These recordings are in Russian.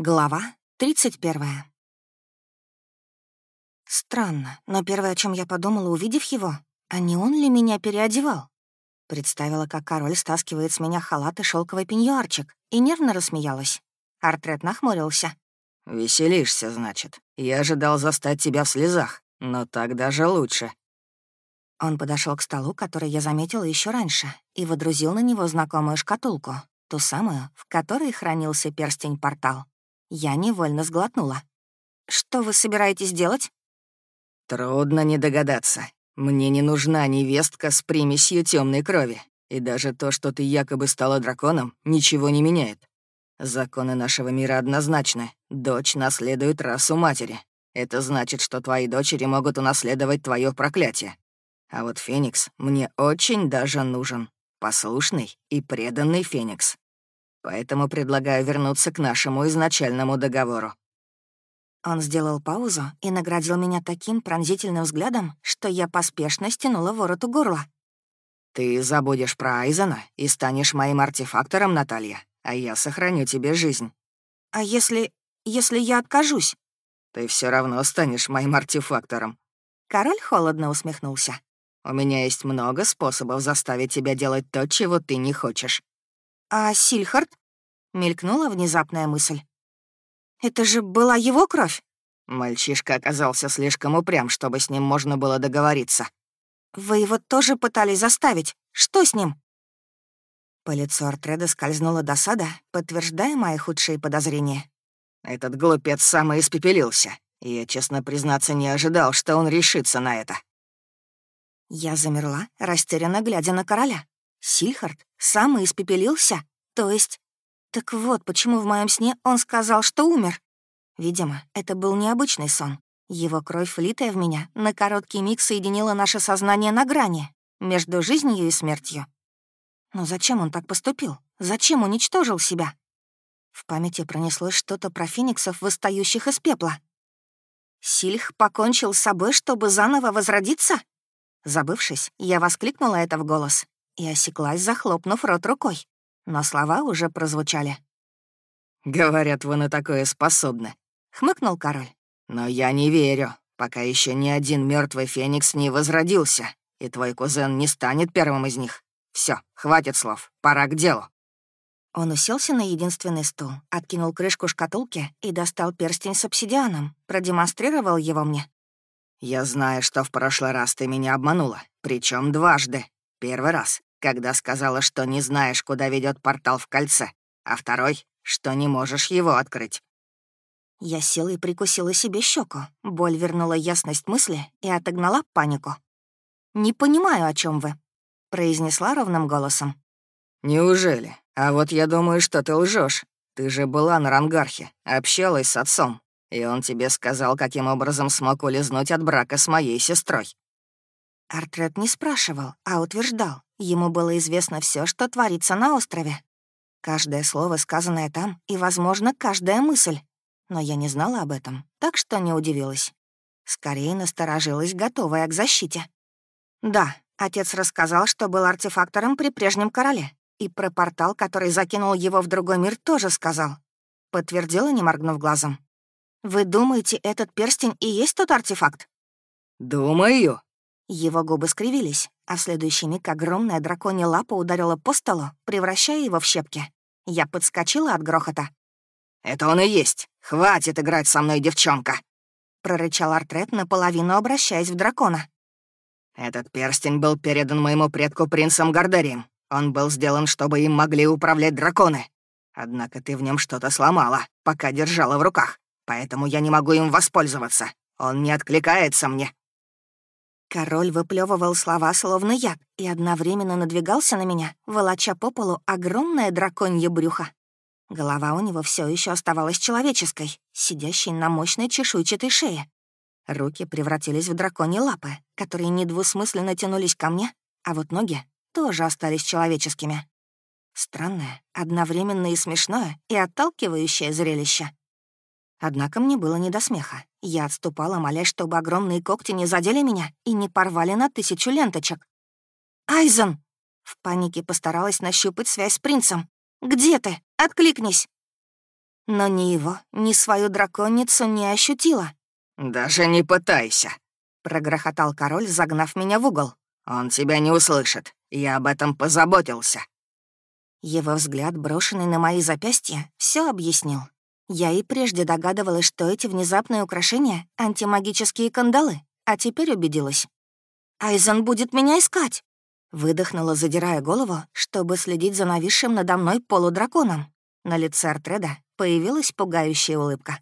Глава 31. Странно, но первое, о чем я подумала, увидев его, а не он ли меня переодевал? Представила, как король стаскивает с меня халат и шелковый пеньюарчик, и нервно рассмеялась. Артрет нахмурился. «Веселишься, значит. Я ожидал застать тебя в слезах, но так даже лучше». Он подошел к столу, который я заметила еще раньше, и водрузил на него знакомую шкатулку, ту самую, в которой хранился перстень-портал. Я невольно сглотнула. «Что вы собираетесь делать?» «Трудно не догадаться. Мне не нужна невестка с примесью темной крови. И даже то, что ты якобы стала драконом, ничего не меняет. Законы нашего мира однозначны. Дочь наследует расу матери. Это значит, что твои дочери могут унаследовать твое проклятие. А вот Феникс мне очень даже нужен. Послушный и преданный Феникс. Поэтому предлагаю вернуться к нашему изначальному договору». Он сделал паузу и наградил меня таким пронзительным взглядом, что я поспешно стянула ворот у горла. «Ты забудешь про Айзена и станешь моим артефактором, Наталья, а я сохраню тебе жизнь». «А если... если я откажусь?» «Ты все равно станешь моим артефактором». Король холодно усмехнулся. «У меня есть много способов заставить тебя делать то, чего ты не хочешь. «А Сильхард?» — мелькнула внезапная мысль. «Это же была его кровь?» Мальчишка оказался слишком упрям, чтобы с ним можно было договориться. «Вы его тоже пытались заставить. Что с ним?» По лицу Артреда скользнула досада, подтверждая мои худшие подозрения. «Этот глупец самоиспепелился, и я, честно признаться, не ожидал, что он решится на это». Я замерла, растерянно глядя на короля. Сильхард сам и испепелился? То есть... Так вот, почему в моем сне он сказал, что умер. Видимо, это был необычный сон. Его кровь, влитая в меня, на короткий миг соединила наше сознание на грани, между жизнью и смертью. Но зачем он так поступил? Зачем уничтожил себя? В памяти пронеслось что-то про фениксов, восстающих из пепла. Сильх покончил с собой, чтобы заново возродиться? Забывшись, я воскликнула это в голос и осеклась, захлопнув рот рукой. Но слова уже прозвучали. «Говорят, вы на такое способны», — хмыкнул король. «Но я не верю, пока еще ни один мертвый феникс не возродился, и твой кузен не станет первым из них. Все, хватит слов, пора к делу». Он уселся на единственный стул, откинул крышку шкатулки и достал перстень с обсидианом, продемонстрировал его мне. «Я знаю, что в прошлый раз ты меня обманула, причем дважды. Первый раз, когда сказала, что не знаешь, куда ведет портал в кольце, а второй, что не можешь его открыть. Я и прикусила себе щеку. Боль вернула ясность мысли и отогнала панику. «Не понимаю, о чем вы», — произнесла ровным голосом. «Неужели? А вот я думаю, что ты лжешь. Ты же была на Рангархе, общалась с отцом, и он тебе сказал, каким образом смог улизнуть от брака с моей сестрой». Артрет не спрашивал, а утверждал. Ему было известно все, что творится на острове. Каждое слово, сказанное там, и, возможно, каждая мысль. Но я не знала об этом, так что не удивилась. Скорее насторожилась, готовая к защите. Да, отец рассказал, что был артефактором при прежнем короле. И про портал, который закинул его в другой мир, тоже сказал. Подтвердила, не моргнув глазом. «Вы думаете, этот перстень и есть тот артефакт?» «Думаю», его губы скривились, а в следующий миг огромная драконья лапа ударила по столу, превращая его в щепки. Я подскочила от грохота. «Это он и есть! Хватит играть со мной, девчонка!» — прорычал Артрет, наполовину обращаясь в дракона. «Этот перстень был передан моему предку принцам Гардерием. Он был сделан, чтобы им могли управлять драконы. Однако ты в нем что-то сломала, пока держала в руках, поэтому я не могу им воспользоваться. Он не откликается мне. Король выплевывал слова словно яд и одновременно надвигался на меня, волоча по полу огромное драконье брюхо. Голова у него все еще оставалась человеческой, сидящей на мощной чешуйчатой шее. Руки превратились в драконьи лапы, которые недвусмысленно тянулись ко мне, а вот ноги тоже остались человеческими. Странное, одновременно и смешное, и отталкивающее зрелище. Однако мне было не до смеха. Я отступала, молясь, чтобы огромные когти не задели меня и не порвали на тысячу ленточек. «Айзен!» В панике постаралась нащупать связь с принцем. «Где ты? Откликнись!» но ни его, ни свою драконицу не ощутила. «Даже не пытайся», — прогрохотал король, загнав меня в угол. «Он тебя не услышит. Я об этом позаботился». Его взгляд, брошенный на мои запястья, все объяснил. Я и прежде догадывалась, что эти внезапные украшения — антимагические кандалы, а теперь убедилась. «Айзен будет меня искать!» Выдохнула, задирая голову, чтобы следить за нависшим надо мной полудраконом. На лице Артреда появилась пугающая улыбка.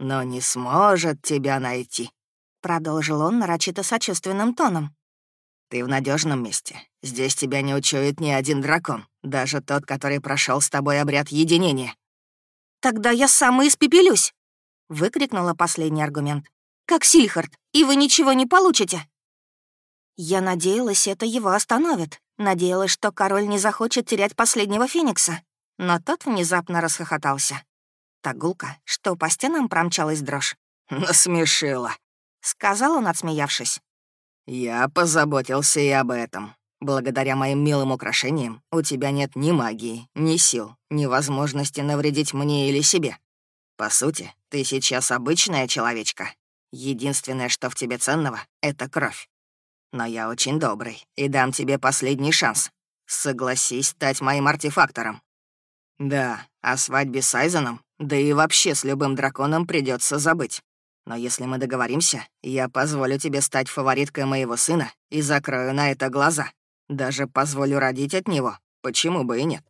«Но не сможет тебя найти», — продолжил он нарочито сочувственным тоном. «Ты в надежном месте. Здесь тебя не учует ни один дракон, даже тот, который прошел с тобой обряд единения». «Тогда я сам и испепелюсь!» — выкрикнула последний аргумент. «Как Сильхард, и вы ничего не получите!» Я надеялась, это его остановит. Надеялась, что король не захочет терять последнего феникса. Но тот внезапно расхохотался. Так гулко, что по стенам промчалась дрожь. «Насмешила», — сказал он, отсмеявшись. «Я позаботился и об этом. Благодаря моим милым украшениям у тебя нет ни магии, ни сил, ни возможности навредить мне или себе. По сути, ты сейчас обычная человечка. Единственное, что в тебе ценного, — это кровь. Но я очень добрый и дам тебе последний шанс. Согласись стать моим артефактором. Да, о свадьбе с Айзеном, да и вообще с любым драконом придется забыть. Но если мы договоримся, я позволю тебе стать фавориткой моего сына и закрою на это глаза. Даже позволю родить от него, почему бы и нет.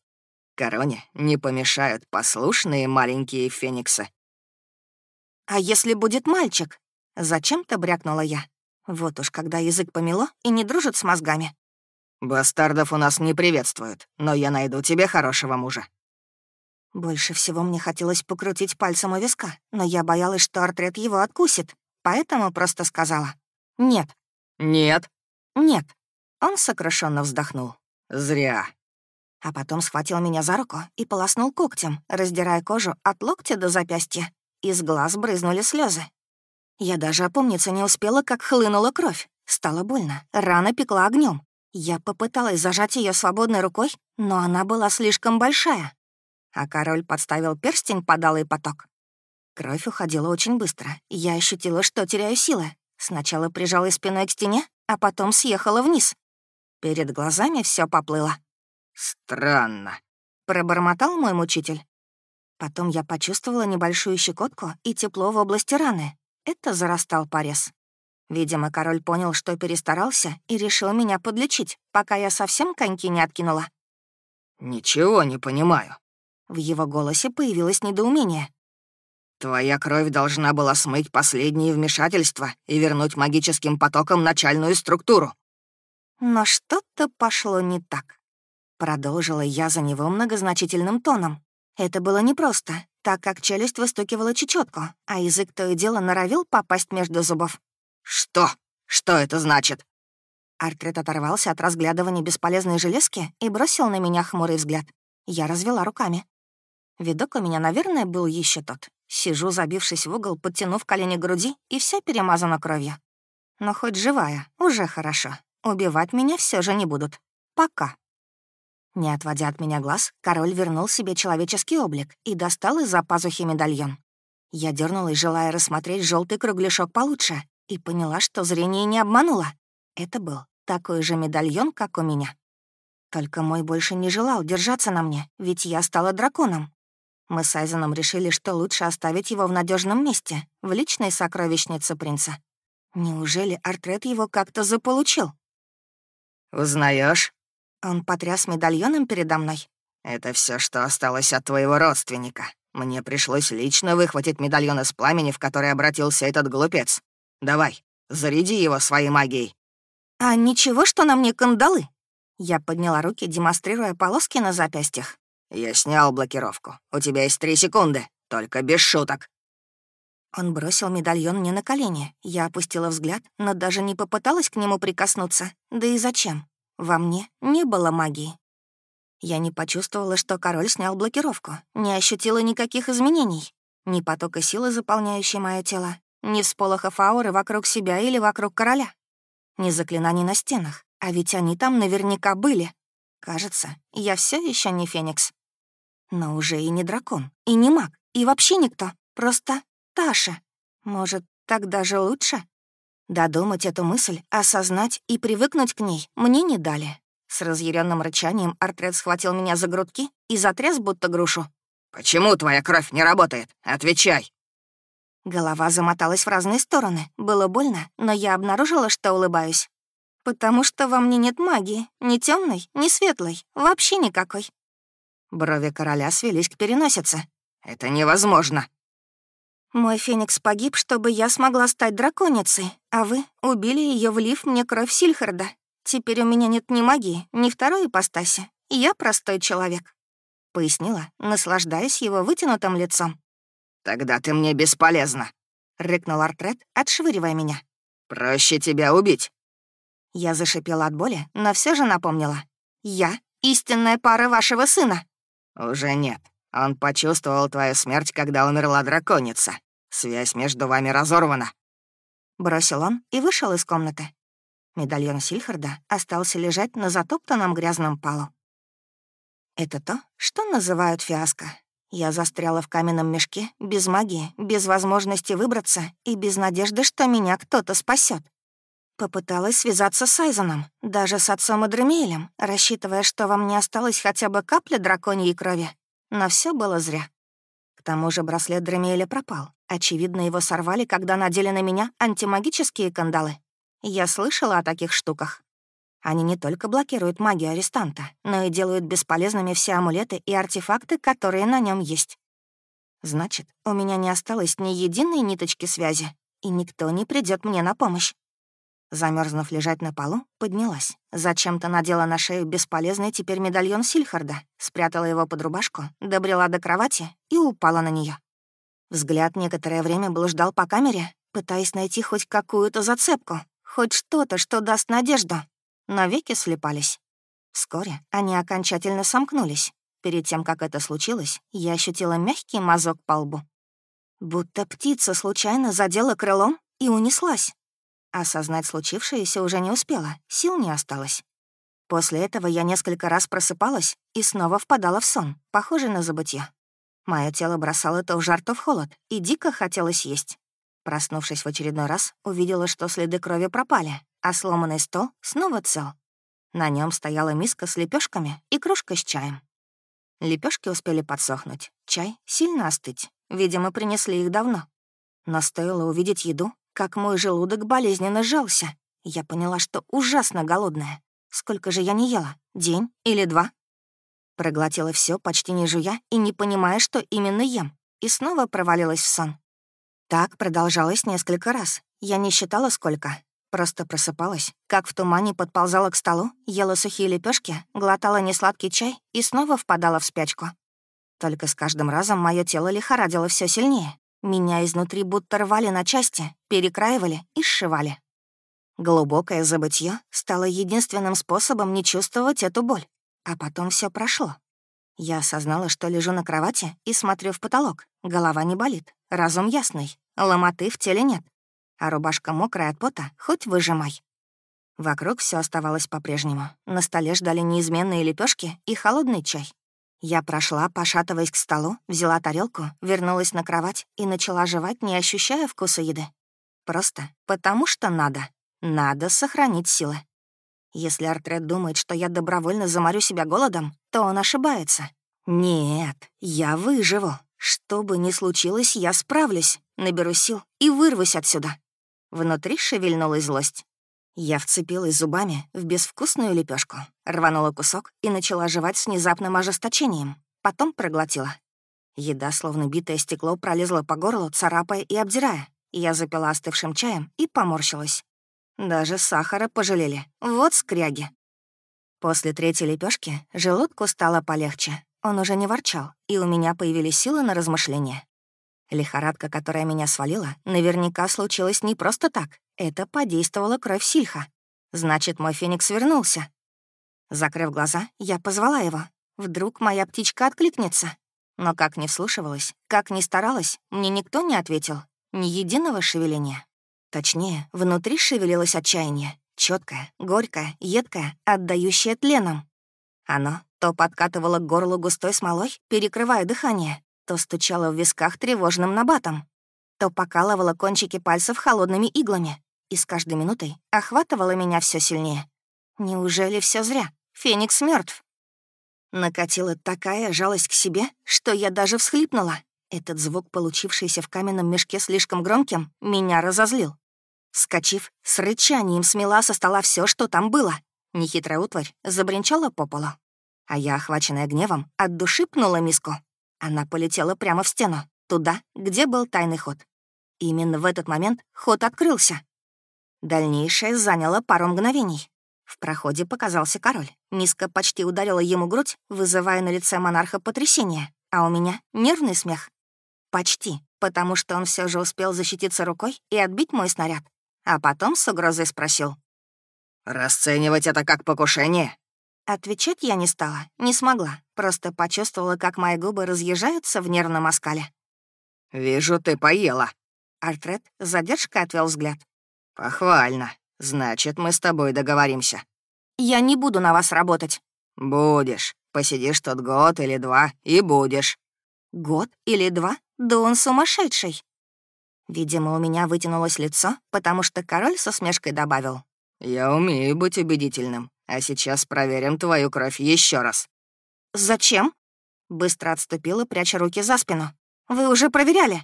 Короне не помешают послушные маленькие фениксы. «А если будет мальчик?» — зачем-то брякнула я. Вот уж когда язык помело и не дружит с мозгами. «Бастардов у нас не приветствуют, но я найду тебе хорошего мужа». Больше всего мне хотелось покрутить пальцем у виска, но я боялась, что Артрет его откусит, поэтому просто сказала «нет». «Нет». «Нет». Он сокрушенно вздохнул. «Зря». А потом схватил меня за руку и полоснул когтем, раздирая кожу от локтя до запястья. Из глаз брызнули слезы. Я даже опомниться не успела, как хлынула кровь. Стало больно, рана пекла огнем. Я попыталась зажать ее свободной рукой, но она была слишком большая. А король подставил перстень под алый поток. Кровь уходила очень быстро, я ощутила, что теряю силы. Сначала прижалась спиной к стене, а потом съехала вниз. Перед глазами все поплыло. «Странно», — пробормотал мой мучитель. Потом я почувствовала небольшую щекотку и тепло в области раны. Это зарастал порез. Видимо, король понял, что перестарался, и решил меня подлечить, пока я совсем коньки не откинула. «Ничего не понимаю». В его голосе появилось недоумение. Твоя кровь должна была смыть последние вмешательства и вернуть магическим потокам начальную структуру. Но что-то пошло не так. Продолжила я за него многозначительным тоном. Это было непросто, так как челюсть выстукивала чечетку, а язык то и дело норовил попасть между зубов. «Что? Что это значит?» Артрет оторвался от разглядывания бесполезной железки и бросил на меня хмурый взгляд. Я развела руками. Видок у меня, наверное, был еще тот. Сижу, забившись в угол, подтянув колени к груди, и вся перемазана кровью. Но хоть живая, уже хорошо. Убивать меня все же не будут. Пока. Не отводя от меня глаз, король вернул себе человеческий облик и достал из-за пазухи медальон. Я дернулась, желая рассмотреть желтый кругляшок получше, и поняла, что зрение не обмануло. Это был такой же медальон, как у меня. Только мой больше не желал держаться на мне, ведь я стала драконом. Мы с Айзеном решили, что лучше оставить его в надежном месте, в личной сокровищнице принца. Неужели Артрет его как-то заполучил? Узнаешь? Он потряс медальоном передо мной. «Это все, что осталось от твоего родственника. Мне пришлось лично выхватить медальон из пламени, в который обратился этот глупец. Давай, заряди его своей магией». «А ничего, что на мне кандалы?» Я подняла руки, демонстрируя полоски на запястьях. «Я снял блокировку. У тебя есть три секунды, только без шуток». Он бросил медальон мне на колени. Я опустила взгляд, но даже не попыталась к нему прикоснуться. Да и зачем? Во мне не было магии. Я не почувствовала, что король снял блокировку, не ощутила никаких изменений. Ни потока силы, заполняющей мое тело, ни всполохов ауры вокруг себя или вокруг короля. Ни заклинаний на стенах, а ведь они там наверняка были. Кажется, я все еще не Феникс. Но уже и не дракон, и не маг, и вообще никто. Просто Таша. Может, так даже лучше? Додумать эту мысль, осознать и привыкнуть к ней мне не дали. С разъяренным рычанием Артред схватил меня за грудки и затряс будто грушу. «Почему твоя кровь не работает? Отвечай!» Голова замоталась в разные стороны. Было больно, но я обнаружила, что улыбаюсь. «Потому что во мне нет магии. Ни темной, ни светлой. Вообще никакой». Брови короля свелись к переносице. «Это невозможно!» Мой феникс погиб, чтобы я смогла стать драконицей, а вы убили ее, влив мне кровь Сильхарда. Теперь у меня нет ни магии, ни второй ипостаси. Я простой человек», — пояснила, наслаждаясь его вытянутым лицом. «Тогда ты мне бесполезна», — рыкнул Артрет, отшвыривая меня. «Проще тебя убить». Я зашипела от боли, но все же напомнила. «Я — истинная пара вашего сына». «Уже нет. Он почувствовал твою смерть, когда умерла драконица. Связь между вами разорвана». Бросил он и вышел из комнаты. Медальон Сильхарда остался лежать на затоптанном грязном полу. Это то, что называют фиаско. Я застряла в каменном мешке, без магии, без возможности выбраться и без надежды, что меня кто-то спасет. Попыталась связаться с Айзеном, даже с отцом Адремиэлем, рассчитывая, что во мне осталась хотя бы капля драконьей крови. Но все было зря. К тому же браслет Дремиэля пропал. Очевидно, его сорвали, когда надели на меня антимагические кандалы. Я слышала о таких штуках. Они не только блокируют магию арестанта, но и делают бесполезными все амулеты и артефакты, которые на нем есть. Значит, у меня не осталось ни единой ниточки связи, и никто не придет мне на помощь. Замерзнув лежать на полу, поднялась. Зачем-то надела на шею бесполезный теперь медальон Сильхарда, спрятала его под рубашку, добрела до кровати и упала на нее. Взгляд некоторое время блуждал по камере, пытаясь найти хоть какую-то зацепку, Хоть что-то, что даст надежду. Но веки слепались. Вскоре они окончательно сомкнулись. Перед тем, как это случилось, я ощутила мягкий мазок по лбу. Будто птица случайно задела крылом и унеслась. Осознать случившееся уже не успела, сил не осталось. После этого я несколько раз просыпалась и снова впадала в сон, похожий на забытье. Мое тело бросало то в жар, то в холод, и дико хотелось есть. Проснувшись в очередной раз, увидела, что следы крови пропали, а сломанный стол снова цел. На нем стояла миска с лепешками и кружка с чаем. Лепешки успели подсохнуть, чай сильно остыть. Видимо, принесли их давно. Но стоило увидеть еду, как мой желудок болезненно сжался. Я поняла, что ужасно голодная. Сколько же я не ела? День или два? Проглотила все, почти не жуя и не понимая, что именно ем, и снова провалилась в сон. Так продолжалось несколько раз. Я не считала, сколько. Просто просыпалась, как в тумане подползала к столу, ела сухие лепешки, глотала несладкий чай и снова впадала в спячку. Только с каждым разом мое тело лихорадило все сильнее. Меня изнутри будто рвали на части, перекраивали и сшивали. Глубокое забытье стало единственным способом не чувствовать эту боль. А потом все прошло. Я осознала, что лежу на кровати и смотрю в потолок. Голова не болит, разум ясный, ломоты в теле нет. А рубашка мокрая от пота, хоть выжимай. Вокруг все оставалось по-прежнему. На столе ждали неизменные лепешки и холодный чай. Я прошла, пошатываясь к столу, взяла тарелку, вернулась на кровать и начала жевать, не ощущая вкуса еды. Просто потому что надо. Надо сохранить силы. Если Артред думает, что я добровольно заморю себя голодом, то он ошибается. Нет, я выживу. Что бы ни случилось, я справлюсь, наберу сил и вырвусь отсюда. Внутри шевельнулась злость. Я вцепилась зубами в безвкусную лепешку, рванула кусок и начала жевать с внезапным ожесточением. Потом проглотила. Еда, словно битое стекло, пролезла по горлу, царапая и обдирая. Я запила остывшим чаем и поморщилась. Даже сахара пожалели. Вот скряги. После третьей лепешки желудку стало полегче. Он уже не ворчал, и у меня появились силы на размышления. Лихорадка, которая меня свалила, наверняка случилась не просто так. Это подействовала кровь Сильха. Значит, мой феникс вернулся. Закрыв глаза, я позвала его. Вдруг моя птичка откликнется. Но как ни вслушивалась, как ни старалась, мне никто не ответил. Ни единого шевеления. Точнее, внутри шевелилось отчаяние. четкое, горькое, едкое, отдающее тленом. Оно то подкатывало к горлу густой смолой, перекрывая дыхание, то стучало в висках тревожным набатом, то покалывало кончики пальцев холодными иглами и с каждой минутой охватывало меня все сильнее. Неужели все зря? Феникс мертв. Накатила такая жалость к себе, что я даже всхлипнула. Этот звук, получившийся в каменном мешке слишком громким, меня разозлил. Скочив, с рычанием смела со стола все, что там было. Нехитрая утварь забринчала по полу а я, охваченная гневом, от души пнула миску. Она полетела прямо в стену, туда, где был тайный ход. Именно в этот момент ход открылся. Дальнейшее заняло пару мгновений. В проходе показался король. Миска почти ударила ему грудь, вызывая на лице монарха потрясение, а у меня нервный смех. Почти, потому что он все же успел защититься рукой и отбить мой снаряд. А потом с угрозой спросил. «Расценивать это как покушение?» Отвечать я не стала, не смогла, просто почувствовала, как мои губы разъезжаются в нервном оскале. «Вижу, ты поела». Альфред с задержкой отвел взгляд. «Похвально. Значит, мы с тобой договоримся». «Я не буду на вас работать». «Будешь. Посидишь тут год или два, и будешь». «Год или два? Да он сумасшедший». Видимо, у меня вытянулось лицо, потому что король со смешкой добавил. «Я умею быть убедительным. А сейчас проверим твою кровь еще раз». «Зачем?» Быстро отступила, пряча руки за спину. «Вы уже проверяли?»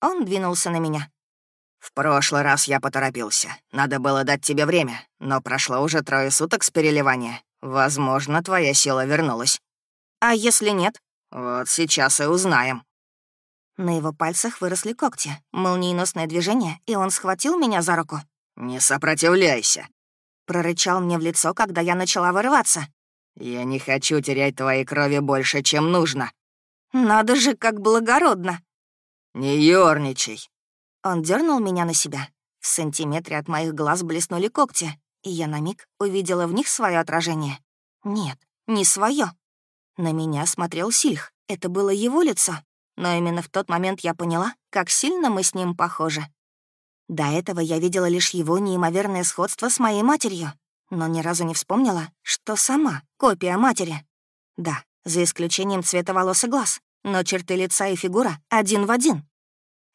Он двинулся на меня. «В прошлый раз я поторопился. Надо было дать тебе время, но прошло уже трое суток с переливания. Возможно, твоя сила вернулась». «А если нет?» «Вот сейчас и узнаем». На его пальцах выросли когти, молниеносное движение, и он схватил меня за руку. «Не сопротивляйся прорычал мне в лицо, когда я начала вырываться. «Я не хочу терять твоей крови больше, чем нужно». «Надо же, как благородно!» «Не ёрничай!» Он дернул меня на себя. В сантиметре от моих глаз блеснули когти, и я на миг увидела в них свое отражение. Нет, не свое. На меня смотрел Сильх. Это было его лицо. Но именно в тот момент я поняла, как сильно мы с ним похожи. До этого я видела лишь его неимоверное сходство с моей матерью, но ни разу не вспомнила, что сама копия матери. Да, за исключением цвета волос и глаз, но черты лица и фигура один в один.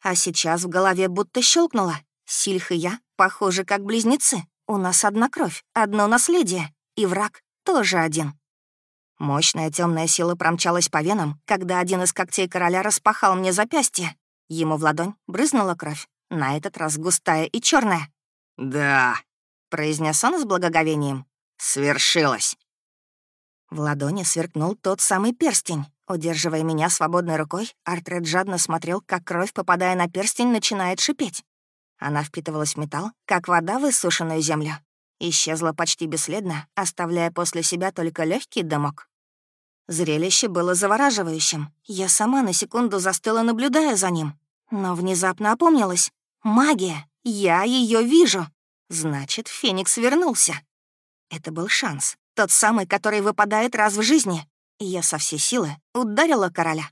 А сейчас в голове будто щелкнуло. Сильх и я похожи как близнецы. У нас одна кровь, одно наследие, и враг тоже один. Мощная темная сила промчалась по венам, когда один из когтей короля распахал мне запястье. Ему в ладонь брызнула кровь, на этот раз густая и черная. «Да», — произнес он с благоговением. «Свершилось». В ладони сверкнул тот самый перстень. Удерживая меня свободной рукой, Артред жадно смотрел, как кровь, попадая на перстень, начинает шипеть. Она впитывалась в металл, как вода в иссушенную землю. Исчезла почти бесследно, оставляя после себя только легкий дымок. Зрелище было завораживающим. Я сама на секунду застыла, наблюдая за ним. Но внезапно опомнилась. Магия! Я ее вижу! Значит, Феникс вернулся. Это был шанс, тот самый, который выпадает раз в жизни. Я со всей силы ударила короля.